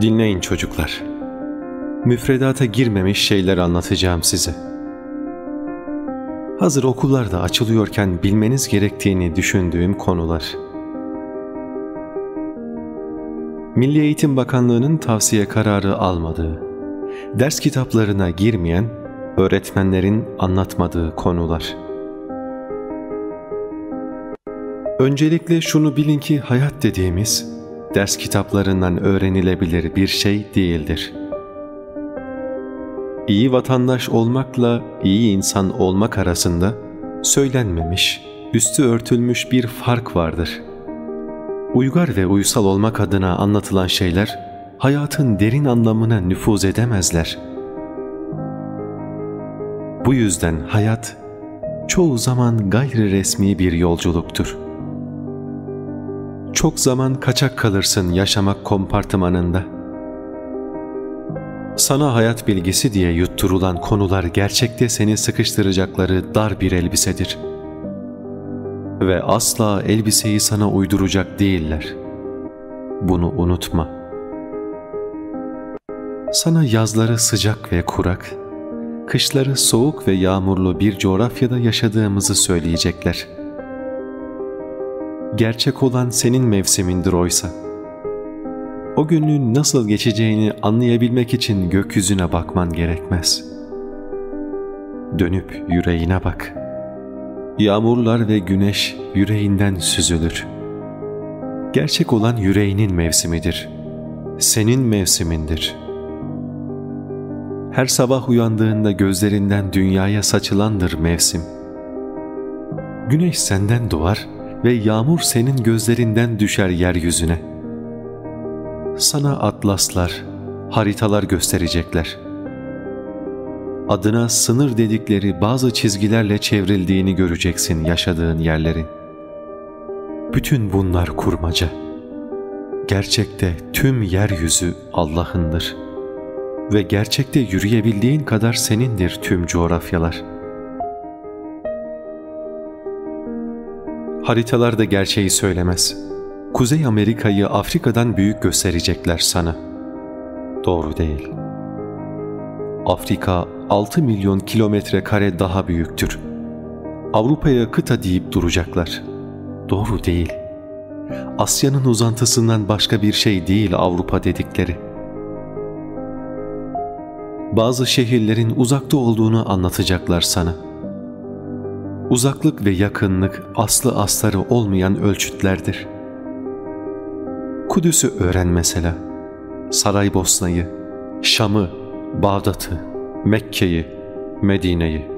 Dinleyin çocuklar. Müfredata girmemiş şeyler anlatacağım size. Hazır okullar da açılıyorken bilmeniz gerektiğini düşündüğüm konular. Milli Eğitim Bakanlığı'nın tavsiye kararı almadığı, ders kitaplarına girmeyen öğretmenlerin anlatmadığı konular. Öncelikle şunu bilin ki hayat dediğimiz ders kitaplarından öğrenilebilir bir şey değildir. İyi vatandaş olmakla iyi insan olmak arasında söylenmemiş, üstü örtülmüş bir fark vardır. Uygar ve uysal olmak adına anlatılan şeyler hayatın derin anlamına nüfuz edemezler. Bu yüzden hayat çoğu zaman gayri resmi bir yolculuktur. Çok zaman kaçak kalırsın yaşamak kompartımanında. Sana hayat bilgisi diye yutturulan konular gerçekte seni sıkıştıracakları dar bir elbisedir. Ve asla elbiseyi sana uyduracak değiller. Bunu unutma. Sana yazları sıcak ve kurak, kışları soğuk ve yağmurlu bir coğrafyada yaşadığımızı söyleyecekler. Gerçek olan senin mevsimindir oysa. O günün nasıl geçeceğini anlayabilmek için gökyüzüne bakman gerekmez. Dönüp yüreğine bak. Yağmurlar ve güneş yüreğinden süzülür. Gerçek olan yüreğinin mevsimidir. Senin mevsimindir.'' her sabah uyandığında gözlerinden dünyaya saçılandır mevsim. Güneş senden doğar ve yağmur senin gözlerinden düşer yeryüzüne. Sana atlaslar, haritalar gösterecekler. Adına sınır dedikleri bazı çizgilerle çevrildiğini göreceksin yaşadığın yerlerin. Bütün bunlar kurmaca. Gerçekte tüm yeryüzü Allah'ındır.'' ve gerçekte yürüyebildiğin kadar senindir tüm coğrafyalar. Haritalar da gerçeği söylemez. Kuzey Amerika'yı Afrika'dan büyük gösterecekler sana. Doğru değil. Afrika 6 milyon kilometre kare daha büyüktür. Avrupa'ya kıta deyip duracaklar. Doğru değil. Asya'nın uzantısından başka bir şey değil Avrupa dedikleri.'' bazı şehirlerin uzakta olduğunu anlatacaklar sana. Uzaklık ve yakınlık aslı astarı olmayan ölçütlerdir. Kudüs'ü öğren mesela. Saraybosna'yı, Şam'ı, Bağdat'ı, Mekke'yi, Medine'yi,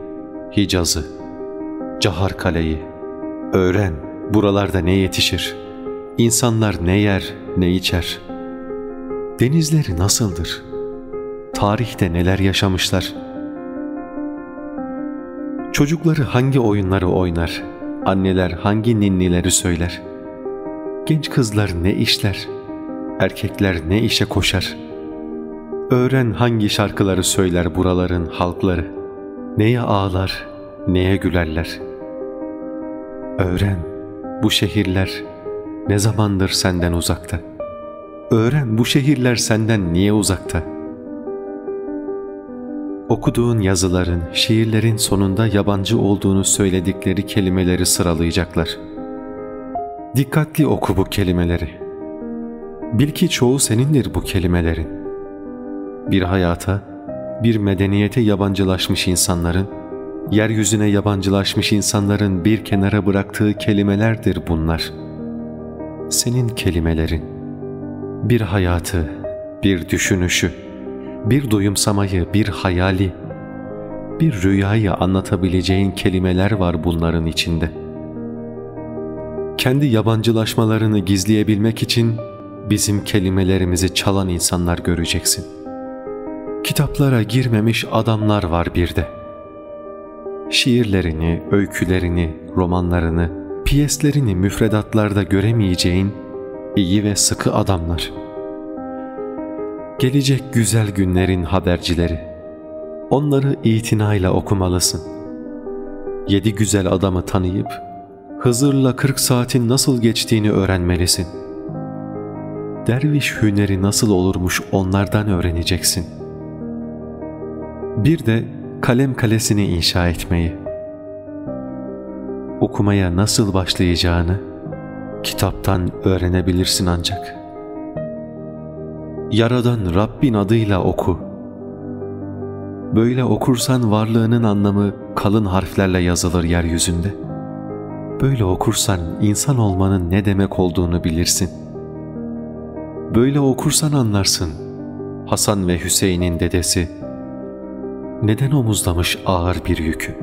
Hicaz'ı, Caharkale'yi. Öğren buralarda ne yetişir, insanlar ne yer, ne içer. Denizleri nasıldır?'' tarihte neler yaşamışlar. Çocukları hangi oyunları oynar, anneler hangi ninnileri söyler. Genç kızlar ne işler, erkekler ne işe koşar. Öğren hangi şarkıları söyler buraların halkları. Neye ağlar, neye gülerler. Öğren bu şehirler ne zamandır senden uzakta. Öğren bu şehirler senden niye uzakta.'' Okuduğun yazıların, şiirlerin sonunda yabancı olduğunu söyledikleri kelimeleri sıralayacaklar. Dikkatli oku bu kelimeleri. Bil ki çoğu senindir bu kelimelerin. Bir hayata, bir medeniyete yabancılaşmış insanların, yeryüzüne yabancılaşmış insanların bir kenara bıraktığı kelimelerdir bunlar. Senin kelimelerin, bir hayatı, bir düşünüşü, bir duyumsamayı, bir hayali, bir rüyayı anlatabileceğin kelimeler var bunların içinde. Kendi yabancılaşmalarını gizleyebilmek için bizim kelimelerimizi çalan insanlar göreceksin. Kitaplara girmemiş adamlar var bir de. Şiirlerini, öykülerini, romanlarını, piyeslerini müfredatlarda göremeyeceğin iyi ve sıkı adamlar.'' Gelecek güzel günlerin habercileri. Onları itinayla okumalısın. Yedi güzel adamı tanıyıp Hızır'la kırk saatin nasıl geçtiğini öğrenmelisin. derviş hüneri nasıl olurmuş onlardan öğreneceksin. Bir de kalem kalesini inşa etmeyi. Okumaya nasıl başlayacağını kitaptan öğrenebilirsin ancak. Yaradan Rabbin adıyla oku. Böyle okursan varlığının anlamı kalın harflerle yazılır yeryüzünde. Böyle okursan insan olmanın ne demek olduğunu bilirsin. Böyle okursan anlarsın. Hasan ve Hüseyin'in dedesi neden omuzlamış ağır bir yükü?